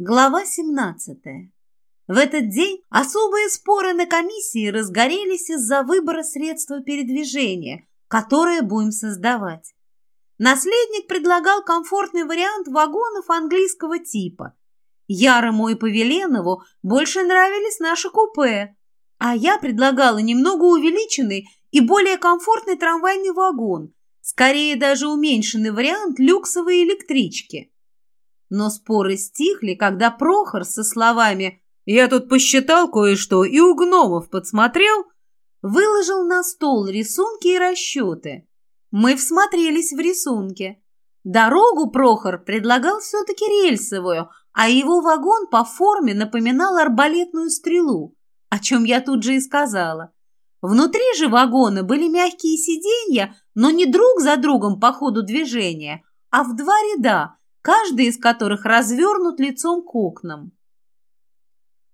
Глава 17. В этот день особые споры на комиссии разгорелись из-за выбора средства передвижения, которое будем создавать. Наследник предлагал комфортный вариант вагонов английского типа. Ярому и Павеленову больше нравились наши купе, а я предлагала немного увеличенный и более комфортный трамвайный вагон, скорее даже уменьшенный вариант люксовой электрички. Но споры стихли, когда Прохор со словами «Я тут посчитал кое-что и у гномов подсмотрел», выложил на стол рисунки и расчеты. Мы всмотрелись в рисунки. Дорогу Прохор предлагал все-таки рельсовую, а его вагон по форме напоминал арбалетную стрелу, о чем я тут же и сказала. Внутри же вагона были мягкие сиденья, но не друг за другом по ходу движения, а в два ряда, каждый из которых развернут лицом к окнам.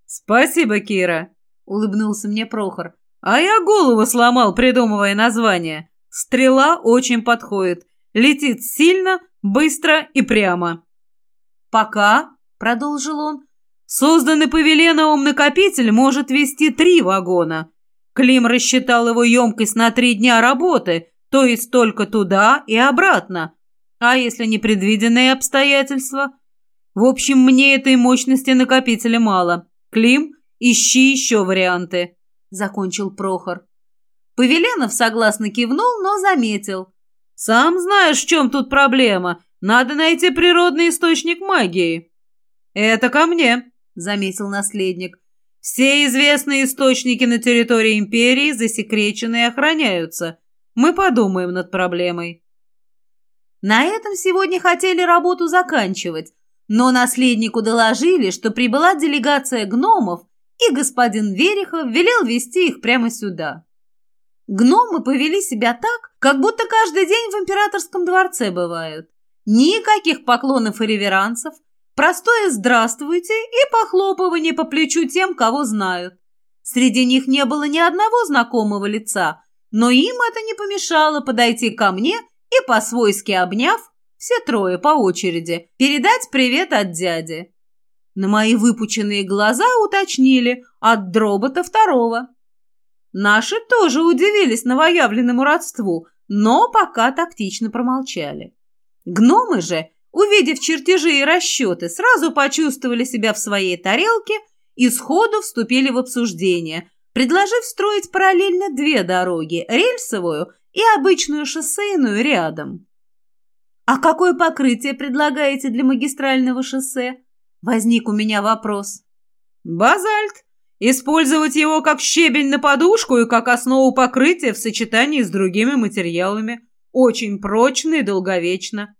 «Спасибо, Кира!» — улыбнулся мне Прохор. «А я голову сломал, придумывая название. Стрела очень подходит. Летит сильно, быстро и прямо». «Пока», — продолжил он, — «созданный Павеленовым накопитель может вести три вагона. Клим рассчитал его емкость на три дня работы, то есть только туда и обратно. А если непредвиденные обстоятельства? В общем, мне этой мощности накопителя мало. Клим, ищи еще варианты», — закончил Прохор. Павеленов согласно кивнул, но заметил. «Сам знаешь, в чем тут проблема. Надо найти природный источник магии». «Это ко мне», — заметил наследник. «Все известные источники на территории империи засекречены и охраняются. Мы подумаем над проблемой». На этом сегодня хотели работу заканчивать, но наследнику доложили, что прибыла делегация гномов, и господин Верехов велел вести их прямо сюда. Гномы повели себя так, как будто каждый день в императорском дворце бывают. Никаких поклонов и реверансов, простое «здравствуйте» и похлопывание по плечу тем, кого знают. Среди них не было ни одного знакомого лица, но им это не помешало подойти ко мне и, по-свойски обняв, все трое по очереди, передать привет от дяди. На мои выпученные глаза уточнили от дробота второго. Наши тоже удивились новоявленному родству, но пока тактично промолчали. Гномы же, увидев чертежи и расчеты, сразу почувствовали себя в своей тарелке и сходу вступили в обсуждение, предложив строить параллельно две дороги – рельсовую и обычную шоссейную рядом. «А какое покрытие предлагаете для магистрального шоссе?» Возник у меня вопрос. «Базальт. Использовать его как щебень на подушку и как основу покрытия в сочетании с другими материалами. Очень прочно и долговечно».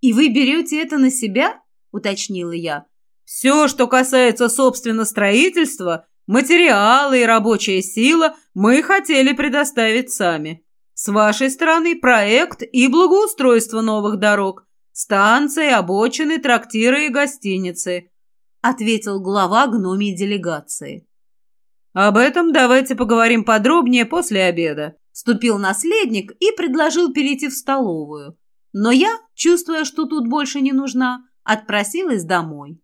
«И вы берете это на себя?» – уточнила я. «Все, что касается, собственно, строительства, материалы и рабочая сила, мы хотели предоставить сами. С вашей стороны проект и благоустройство новых дорог, станции, обочины, трактиры и гостиницы», ответил глава гномий делегации. «Об этом давайте поговорим подробнее после обеда», вступил наследник и предложил перейти в столовую. Но я, чувствуя, что тут больше не нужна, отпросилась домой.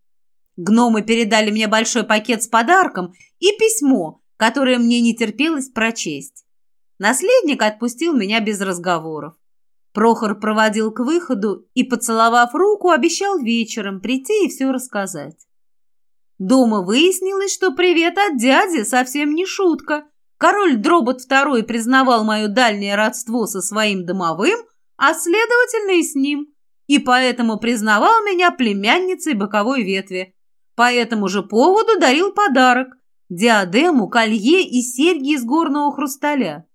Гномы передали мне большой пакет с подарком и письмо, которое мне не терпелось прочесть. Наследник отпустил меня без разговоров. Прохор проводил к выходу и, поцеловав руку, обещал вечером прийти и все рассказать. Дома выяснилось, что привет от дяди совсем не шутка. Король Дробот II признавал мое дальнее родство со своим домовым, а следовательно и с ним, и поэтому признавал меня племянницей боковой ветви. По этому же поводу дарил подарок – диадему, колье и серьги из горного хрусталя.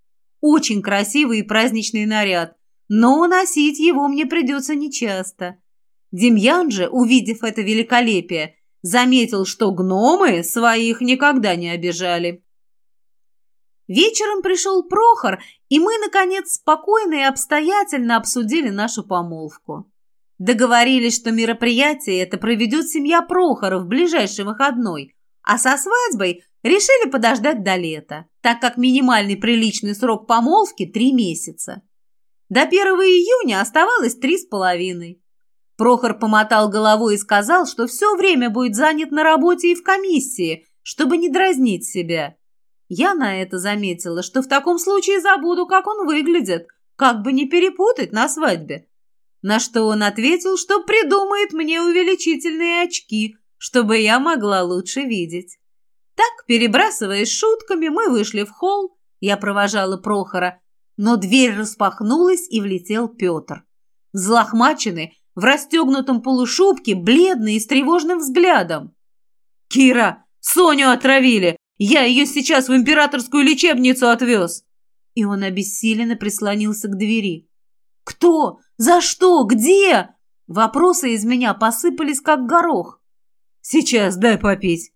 Очень красивый и праздничный наряд, но носить его мне придется нечасто. Демьян же, увидев это великолепие, заметил, что гномы своих никогда не обижали. Вечером пришел Прохор, и мы, наконец, спокойно и обстоятельно обсудили нашу помолвку. Договорились, что мероприятие это проведет семья Прохоров в ближайший выходной, а со свадьбой решили подождать до лета, так как минимальный приличный срок помолвки – три месяца. До 1 июня оставалось три с половиной. Прохор помотал головой и сказал, что все время будет занят на работе и в комиссии, чтобы не дразнить себя. Я на это заметила, что в таком случае забуду, как он выглядит, как бы не перепутать на свадьбе. На что он ответил, что придумает мне увеличительные очки, чтобы я могла лучше видеть. Так, перебрасываясь шутками, мы вышли в холл, я провожала Прохора, но дверь распахнулась, и влетел Петр. Взлохмаченный, в расстегнутом полушубке, бледный и с тревожным взглядом. «Кира, Соню отравили! Я ее сейчас в императорскую лечебницу отвез!» И он обессиленно прислонился к двери. «Кто? За что? Где?» Вопросы из меня посыпались, как горох. «Сейчас дай попить».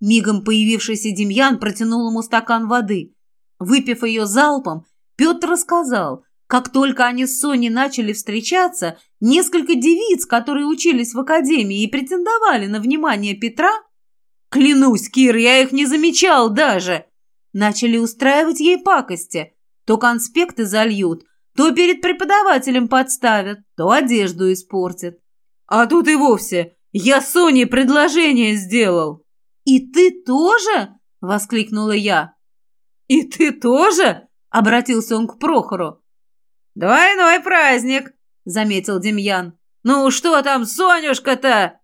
Мигом появившийся Демьян протянул ему стакан воды. Выпив ее залпом, Петр рассказал, как только они с Соней начали встречаться, несколько девиц, которые учились в академии и претендовали на внимание Петра, клянусь, Кир, я их не замечал даже, начали устраивать ей пакости. То конспекты зальют, то перед преподавателем подставят, то одежду испортят. А тут и вовсе я Соне предложение сделал. «И ты тоже?» — воскликнула я. «И ты тоже?» — обратился он к Прохору. «Двойной праздник», — заметил Демьян. «Ну что там, Сонюшка-то?»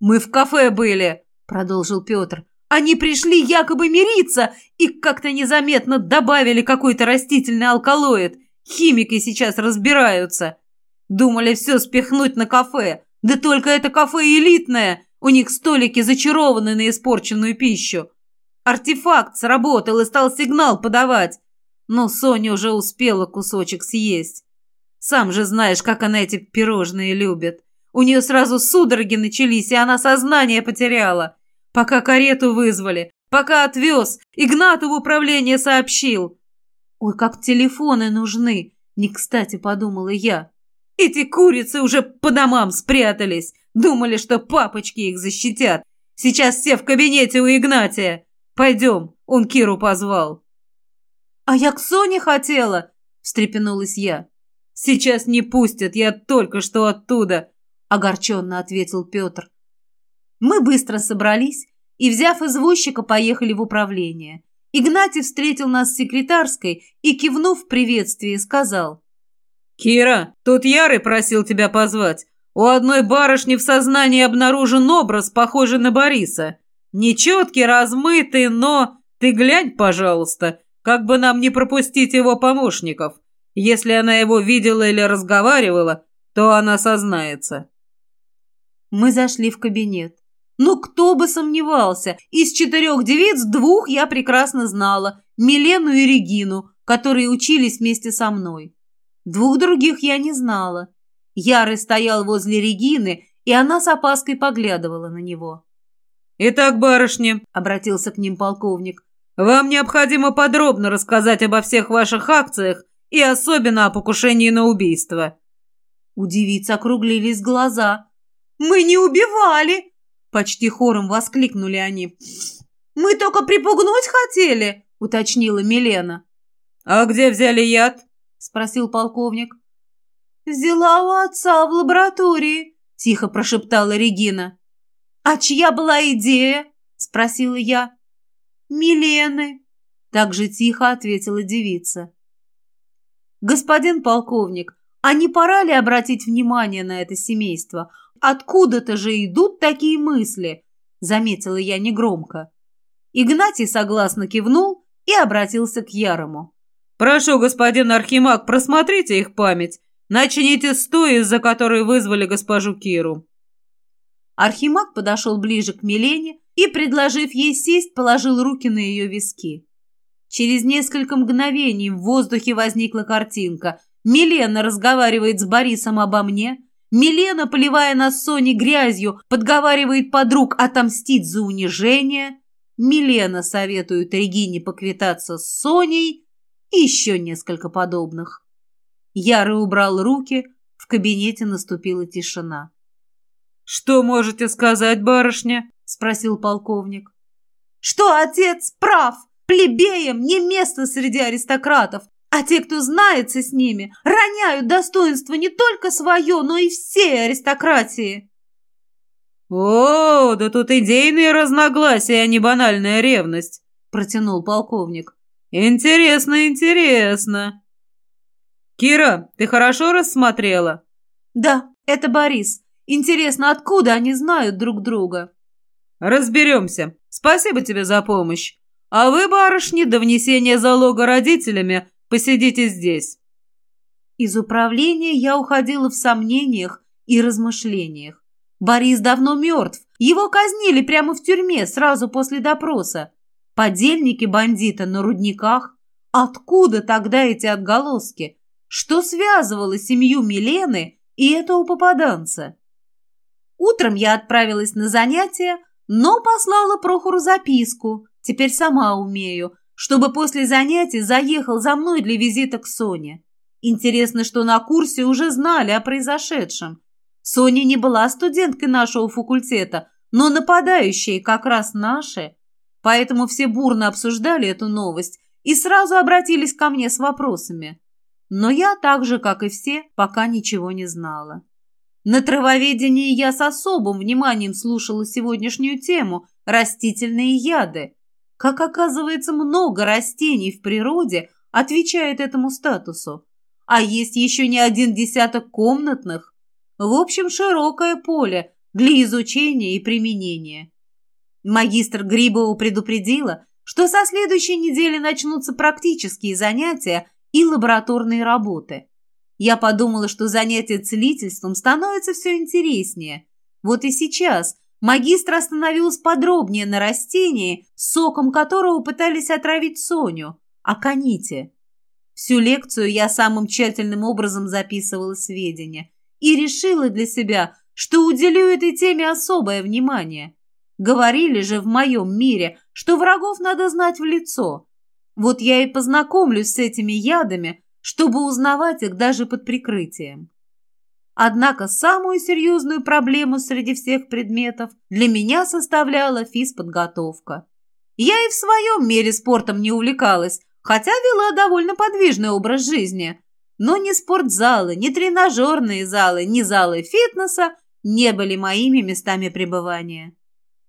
«Мы в кафе были», — продолжил Петр. «Они пришли якобы мириться и как-то незаметно добавили какой-то растительный алкалоид. Химики сейчас разбираются. Думали все спихнуть на кафе. Да только это кафе элитное. У них столики зачарованы на испорченную пищу. Артефакт сработал и стал сигнал подавать. Но Соня уже успела кусочек съесть. Сам же знаешь, как она эти пирожные любит. У нее сразу судороги начались, и она сознание потеряла. Пока карету вызвали, пока отвез, Игнату в управление сообщил. Ой, как телефоны нужны, не кстати подумала я. Эти курицы уже по домам спрятались. Думали, что папочки их защитят. Сейчас все в кабинете у Игнатия. Пойдем, он Киру позвал. А я к Соне хотела, встрепенулась я. Сейчас не пустят, я только что оттуда, огорченно ответил Петр. Мы быстро собрались и, взяв извозчика, поехали в управление. Игнатий встретил нас с секретарской и, кивнув в приветствии, сказал. «Кира, тут Ярый просил тебя позвать. У одной барышни в сознании обнаружен образ, похожий на Бориса. Нечеткий, размытый, но... Ты глянь, пожалуйста, как бы нам не пропустить его помощников. Если она его видела или разговаривала, то она сознается. Мы зашли в кабинет. Ну, кто бы сомневался, из четырех девиц двух я прекрасно знала, Милену и Регину, которые учились вместе со мной. Двух других я не знала. Ярый стоял возле Регины, и она с опаской поглядывала на него. «Итак, барышни», — обратился к ним полковник, «вам необходимо подробно рассказать обо всех ваших акциях и особенно о покушении на убийство». У девиц округлились глаза. «Мы не убивали!» — почти хором воскликнули они. «Мы только припугнуть хотели!» — уточнила Милена. «А где взяли яд?» — спросил полковник. «Взяла у отца в лаборатории», — тихо прошептала Регина. «А чья была идея?» — спросила я. «Милены», — так же тихо ответила девица. «Господин полковник, а не пора ли обратить внимание на это семейство? Откуда-то же идут такие мысли?» — заметила я негромко. Игнатий согласно кивнул и обратился к Ярому. «Прошу, господин Архимаг, просмотрите их память. Начните с той, из-за которой вызвали госпожу Киру». Архимаг подошел ближе к Милене и, предложив ей сесть, положил руки на ее виски. Через несколько мгновений в воздухе возникла картинка. Милена разговаривает с Борисом обо мне. Милена, поливая нас Соней грязью, подговаривает подруг отомстить за унижение. Милена советует Регине поквитаться с Соней и еще несколько подобных. Ярый убрал руки, в кабинете наступила тишина. «Что можете сказать, барышня?» — спросил полковник. «Что отец прав! Плебеям не место среди аристократов! А те, кто знается с ними, роняют достоинство не только свое, но и всей аристократии. «О, да тут идейные разногласия, а не банальная ревность», — протянул полковник. «Интересно, интересно». «Кира, ты хорошо рассмотрела?» «Да, это Борис. Интересно, откуда они знают друг друга?» «Разберемся. Спасибо тебе за помощь. А вы, барышни, до внесения залога родителями посидите здесь». Из управления я уходила в сомнениях и размышлениях. Борис давно мертв. Его казнили прямо в тюрьме сразу после допроса. Подельники бандита на рудниках. Откуда тогда эти отголоски? Что связывало семью Милены и этого попаданца? Утром я отправилась на занятия, но послала Прохору записку, теперь сама умею, чтобы после занятий заехал за мной для визита к Соне. Интересно, что на курсе уже знали о произошедшем. Соня не была студенткой нашего факультета, но нападающие как раз наши. Поэтому все бурно обсуждали эту новость и сразу обратились ко мне с вопросами. Но я так же, как и все, пока ничего не знала. На травоведении я с особым вниманием слушала сегодняшнюю тему – растительные яды. Как оказывается, много растений в природе отвечает этому статусу. А есть еще не один десяток комнатных. В общем, широкое поле для изучения и применения. Магистр Грибова предупредила, что со следующей недели начнутся практические занятия и лабораторные работы. Я подумала, что занятие целительством становится все интереснее. Вот и сейчас магистр остановилась подробнее на растении, соком которого пытались отравить Соню, аконите. Всю лекцию я самым тщательным образом записывала сведения и решила для себя, что уделю этой теме особое внимание. Говорили же в моем мире, что врагов надо знать в лицо. Вот я и познакомлюсь с этими ядами, чтобы узнавать их даже под прикрытием. Однако самую серьезную проблему среди всех предметов для меня составляла физподготовка. Я и в своем мире спортом не увлекалась, хотя вела довольно подвижный образ жизни. Но ни спортзалы, ни тренажерные залы, ни залы фитнеса не были моими местами пребывания.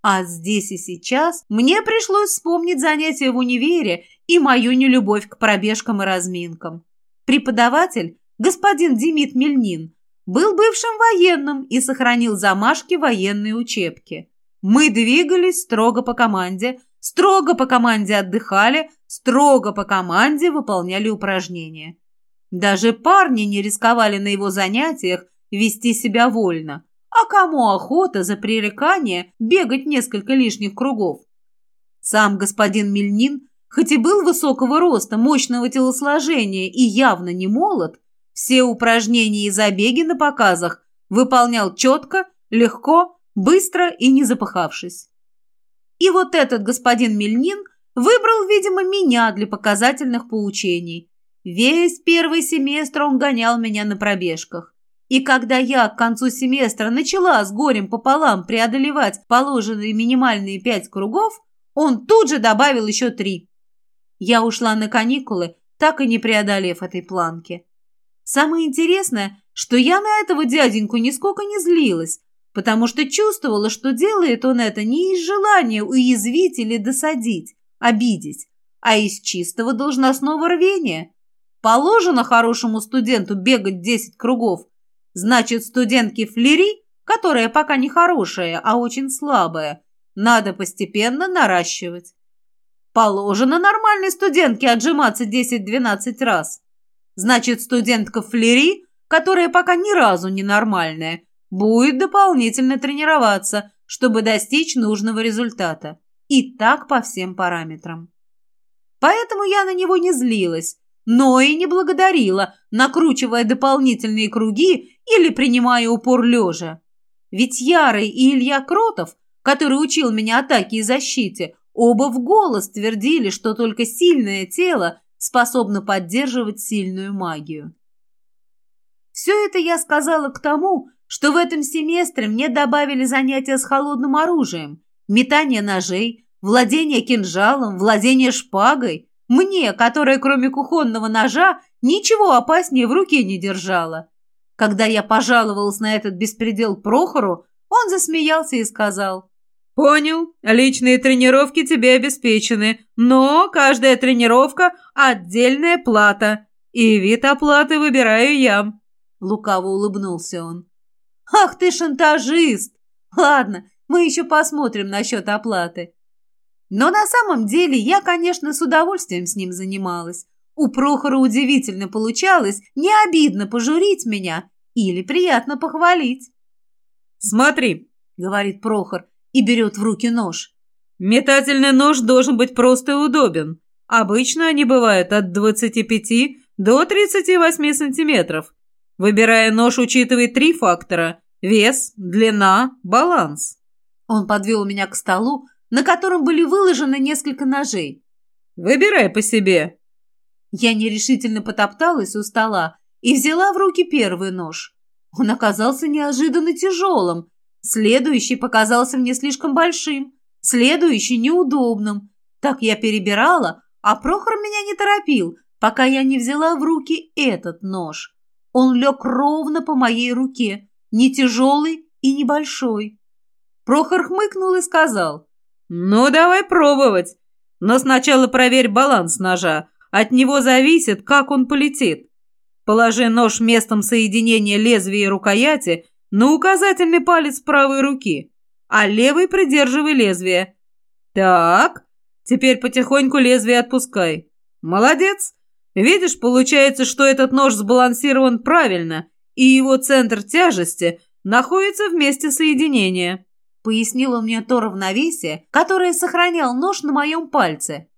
А здесь и сейчас мне пришлось вспомнить занятия в универе и мою нелюбовь к пробежкам и разминкам. Преподаватель, господин Демид Мельнин, был бывшим военным и сохранил замашки военной учебки. Мы двигались строго по команде, строго по команде отдыхали, строго по команде выполняли упражнения. Даже парни не рисковали на его занятиях вести себя вольно. А кому охота за пререкание бегать несколько лишних кругов? Сам господин Мельнин Хоть и был высокого роста, мощного телосложения и явно не молод, все упражнения и забеги на показах выполнял четко, легко, быстро и не запыхавшись. И вот этот господин Мельнин выбрал, видимо, меня для показательных поучений. Весь первый семестр он гонял меня на пробежках. И когда я к концу семестра начала с горем пополам преодолевать положенные минимальные пять кругов, он тут же добавил еще три. Я ушла на каникулы, так и не преодолев этой планки. Самое интересное, что я на этого дяденьку нисколько не злилась, потому что чувствовала, что делает он это не из желания уязвить или досадить, обидеть, а из чистого должностного рвения. Положено хорошему студенту бегать 10 кругов. Значит, студентке флери, которая пока не хорошая, а очень слабая, надо постепенно наращивать. Положено нормальной студентке отжиматься 10-12 раз. Значит, студентка флери, которая пока ни разу не нормальная, будет дополнительно тренироваться, чтобы достичь нужного результата. И так по всем параметрам. Поэтому я на него не злилась, но и не благодарила, накручивая дополнительные круги или принимая упор лежа. Ведь Ярый и Илья Кротов, который учил меня атаке и защите, Оба в голос твердили, что только сильное тело способно поддерживать сильную магию. Все это я сказала к тому, что в этом семестре мне добавили занятия с холодным оружием, метание ножей, владение кинжалом, владение шпагой, Мне, которая кроме кухонного ножа ничего опаснее в руке не держала. Когда я пожаловалась на этот беспредел Прохору, он засмеялся и сказал. «Понял, личные тренировки тебе обеспечены, но каждая тренировка – отдельная плата, и вид оплаты выбираю я». Лукаво улыбнулся он. «Ах ты шантажист! Ладно, мы еще посмотрим насчет оплаты. Но на самом деле я, конечно, с удовольствием с ним занималась. У Прохора удивительно получалось не обидно пожурить меня или приятно похвалить. «Смотри», — говорит Прохор и берет в руки нож. «Метательный нож должен быть просто удобен. Обычно они бывают от 25 до 38 сантиметров. Выбирая нож, учитывай три фактора – вес, длина, баланс». Он подвел меня к столу, на котором были выложены несколько ножей. «Выбирай по себе». Я нерешительно потопталась у стола и взяла в руки первый нож. Он оказался неожиданно тяжелым. Следующий показался мне слишком большим, следующий неудобным. Так я перебирала, а Прохор меня не торопил, пока я не взяла в руки этот нож. Он лег ровно по моей руке, не тяжелый и небольшой. Прохор хмыкнул и сказал, «Ну, давай пробовать. Но сначала проверь баланс ножа. От него зависит, как он полетит. Положи нож местом соединения лезвия и рукояти на указательный палец правой руки, а левый придерживай лезвие. Так, теперь потихоньку лезвие отпускай. Молодец. Видишь, получается, что этот нож сбалансирован правильно, и его центр тяжести находится в месте соединения. Пояснил он мне то равновесие, которое сохранял нож на моем пальце.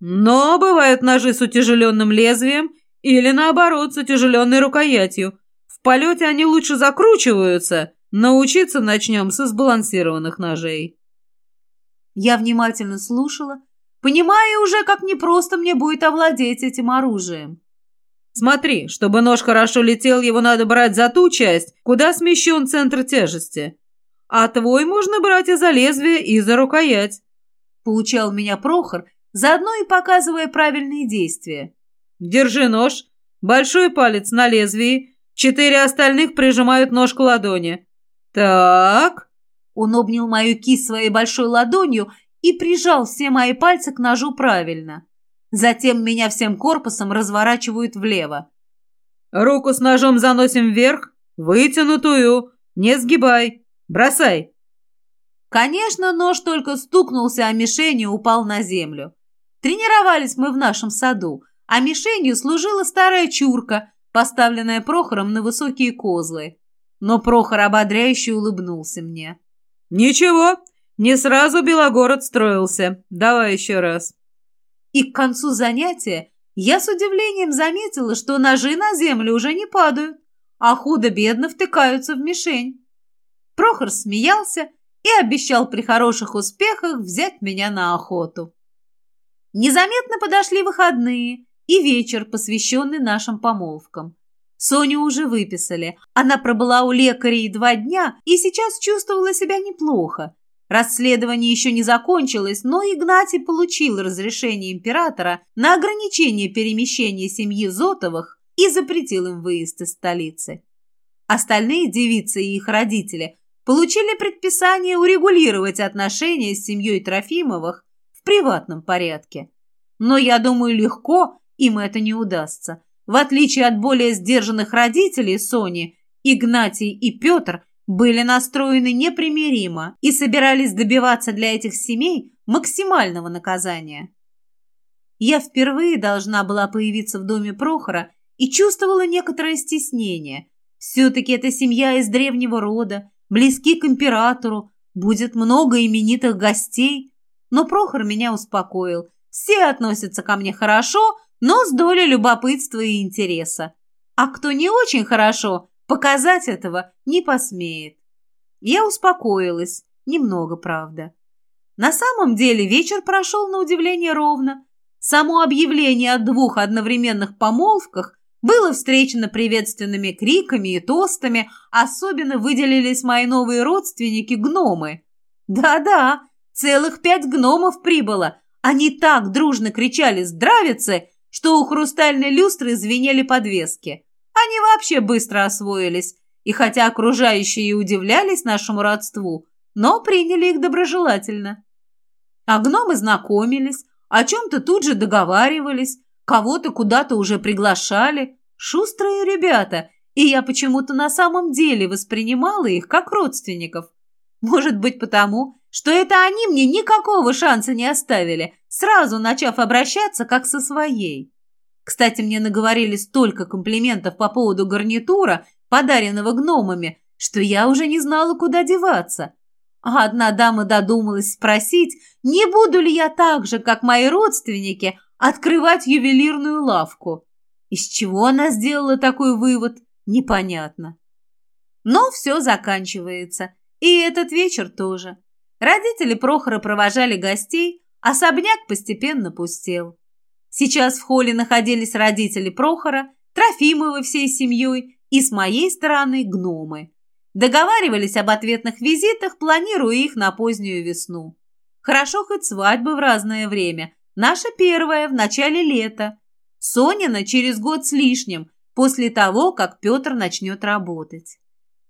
Но бывают ножи с утяжеленным лезвием или, наоборот, с утяжеленной рукоятью. В полете они лучше закручиваются. Научиться начнем со сбалансированных ножей. Я внимательно слушала, понимая уже, как непросто мне будет овладеть этим оружием. Смотри, чтобы нож хорошо летел, его надо брать за ту часть, куда смещен центр тяжести. А твой можно брать и за лезвие, и за рукоять. Получал меня Прохор, заодно и показывая правильные действия. Держи нож, большой палец на лезвии, четыре остальных прижимают нож к ладони. Так. Он обнял мою кисть своей большой ладонью и прижал все мои пальцы к ножу правильно. Затем меня всем корпусом разворачивают влево. Руку с ножом заносим вверх, вытянутую, не сгибай. Бросай!» Конечно, нож только стукнулся о мишень и упал на землю. Тренировались мы в нашем саду, а мишенью служила старая чурка, поставленная Прохором на высокие козлы. Но Прохор ободряюще улыбнулся мне. «Ничего, не сразу Белогород строился. Давай еще раз». И к концу занятия я с удивлением заметила, что ножи на землю уже не падают, а худо-бедно втыкаются в мишень. Прохор смеялся и обещал при хороших успехах взять меня на охоту. Незаметно подошли выходные и вечер, посвященный нашим помолвкам. Соню уже выписали. Она пробыла у лекарей два дня и сейчас чувствовала себя неплохо. Расследование еще не закончилось, но Игнатий получил разрешение императора на ограничение перемещения семьи Зотовых и запретил им выезд из столицы. Остальные девицы и их родители получили предписание урегулировать отношения с семьей Трофимовых в приватном порядке. Но, я думаю, легко им это не удастся. В отличие от более сдержанных родителей Сони, Игнатий и Петр были настроены непримиримо и собирались добиваться для этих семей максимального наказания. Я впервые должна была появиться в доме Прохора и чувствовала некоторое стеснение. Все-таки это семья из древнего рода, близки к императору, будет много именитых гостей. Но Прохор меня успокоил. Все относятся ко мне хорошо, но с долей любопытства и интереса. А кто не очень хорошо, показать этого не посмеет. Я успокоилась. Немного, правда. На самом деле вечер прошел на удивление ровно. Само объявление о двух одновременных помолвках было встречено приветственными криками и тостами, особенно выделились мои новые родственники-гномы. Да-да, целых пять гномов прибыло, Они так дружно кричали «Здравицы!», что у хрустальной люстры звенели подвески. Они вообще быстро освоились, и хотя окружающие удивлялись нашему родству, но приняли их доброжелательно. А гномы знакомились, о чем-то тут же договаривались, кого-то куда-то уже приглашали. Шустрые ребята, и я почему-то на самом деле воспринимала их как родственников. Может быть потому, что это они мне никакого шанса не оставили, сразу начав обращаться как со своей. Кстати, мне наговорили столько комплиментов по поводу гарнитура, подаренного гномами, что я уже не знала, куда деваться. А одна дама додумалась спросить, не буду ли я так же, как мои родственники, открывать ювелирную лавку. Из чего она сделала такой вывод, непонятно. Но все заканчивается, и этот вечер тоже. Родители Прохора провожали гостей, особняк постепенно пустел. Сейчас в холле находились родители Прохора, Трофимовы всей семьей и с моей стороны гномы. Договаривались об ответных визитах, планируя их на позднюю весну. Хорошо хоть свадьбы в разное время. Наша первая в начале лета. Сонина через год с лишним, после того, как Петр начнет работать.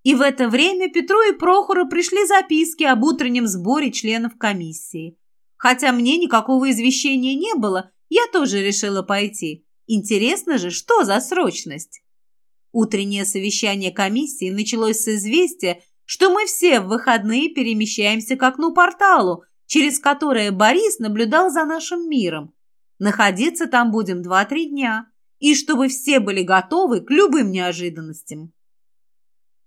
И в это время Петру и Прохору пришли записки об утреннем сборе членов комиссии. Хотя мне никакого извещения не было, я тоже решила пойти. Интересно же, что за срочность? Утреннее совещание комиссии началось с известия, что мы все в выходные перемещаемся к окну-порталу, через которое Борис наблюдал за нашим миром. Находиться там будем 2-3 дня, и чтобы все были готовы к любым неожиданностям.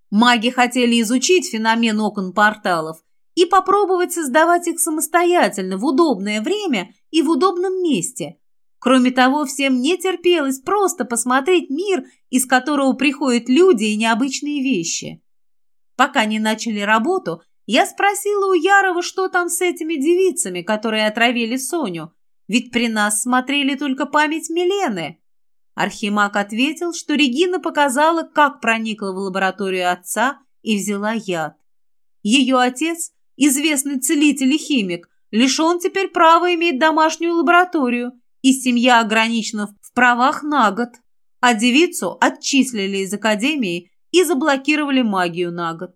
Маги хотели изучить феномен окон-порталов и попробовать создавать их самостоятельно в удобное время и в удобном месте, Кроме того, всем не терпелось просто посмотреть мир, из которого приходят люди и необычные вещи. Пока не начали работу, я спросила у Ярова, что там с этими девицами, которые отравили Соню, ведь при нас смотрели только память Милены. Архимаг ответил, что Регина показала, как проникла в лабораторию отца и взяла яд. Ее отец, известный целитель и химик, лишен теперь права иметь домашнюю лабораторию – и семья ограничена в правах на год, а девицу отчислили из академии и заблокировали магию на год.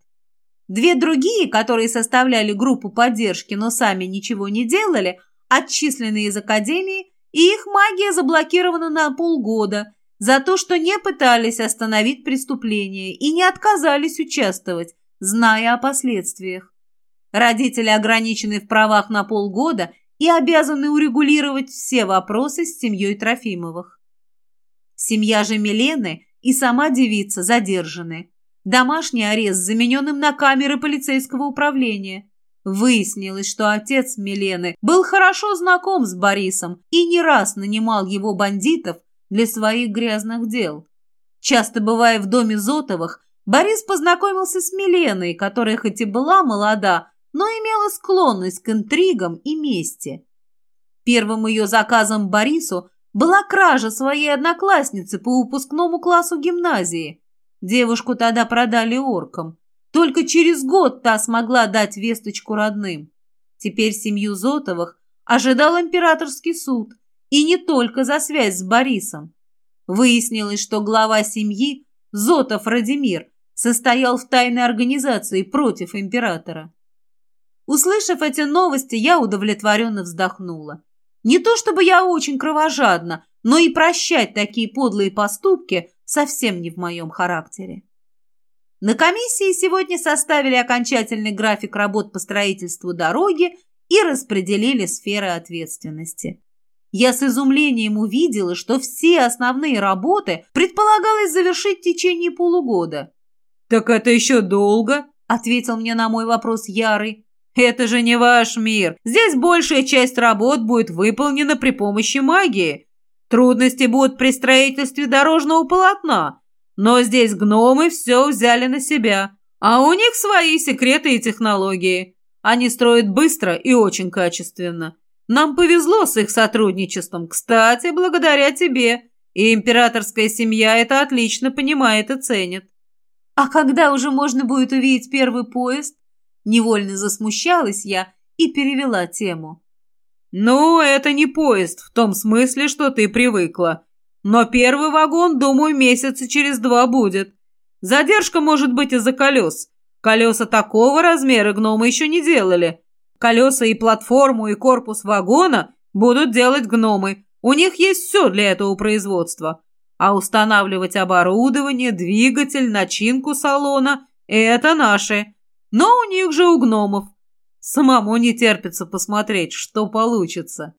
Две другие, которые составляли группу поддержки, но сами ничего не делали, отчислены из академии, и их магия заблокирована на полгода за то, что не пытались остановить преступление и не отказались участвовать, зная о последствиях. Родители ограничены в правах на полгода и обязаны урегулировать все вопросы с семьей Трофимовых. Семья же Милены и сама девица задержаны. Домашний арест замененным на камеры полицейского управления. Выяснилось, что отец Милены был хорошо знаком с Борисом и не раз нанимал его бандитов для своих грязных дел. Часто бывая в доме Зотовых, Борис познакомился с Миленой, которая хоть и была молода, но имела склонность к интригам и мести. Первым ее заказом Борису была кража своей одноклассницы по выпускному классу гимназии. Девушку тогда продали оркам. Только через год та смогла дать весточку родным. Теперь семью Зотовых ожидал императорский суд, и не только за связь с Борисом. Выяснилось, что глава семьи, Зотов Радимир, состоял в тайной организации против императора. Услышав эти новости, я удовлетворенно вздохнула. Не то чтобы я очень кровожадна, но и прощать такие подлые поступки совсем не в моем характере. На комиссии сегодня составили окончательный график работ по строительству дороги и распределили сферы ответственности. Я с изумлением увидела, что все основные работы предполагалось завершить в течение полугода. «Так это еще долго?» – ответил мне на мой вопрос Ярый. Это же не ваш мир. Здесь большая часть работ будет выполнена при помощи магии. Трудности будут при строительстве дорожного полотна. Но здесь гномы все взяли на себя. А у них свои секреты и технологии. Они строят быстро и очень качественно. Нам повезло с их сотрудничеством. Кстати, благодаря тебе. И императорская семья это отлично понимает и ценит. А когда уже можно будет увидеть первый поезд? Невольно засмущалась я и перевела тему. Ну, это не поезд в том смысле, что ты привыкла. Но первый вагон, думаю, месяца через два будет. Задержка может быть из-за колес. Колеса такого размера гномы еще не делали. Колеса и платформу, и корпус вагона будут делать гномы. У них есть все для этого производства. А устанавливать оборудование, двигатель, начинку салона – это наши. Но у них же у гномов. Самому не терпится посмотреть, что получится.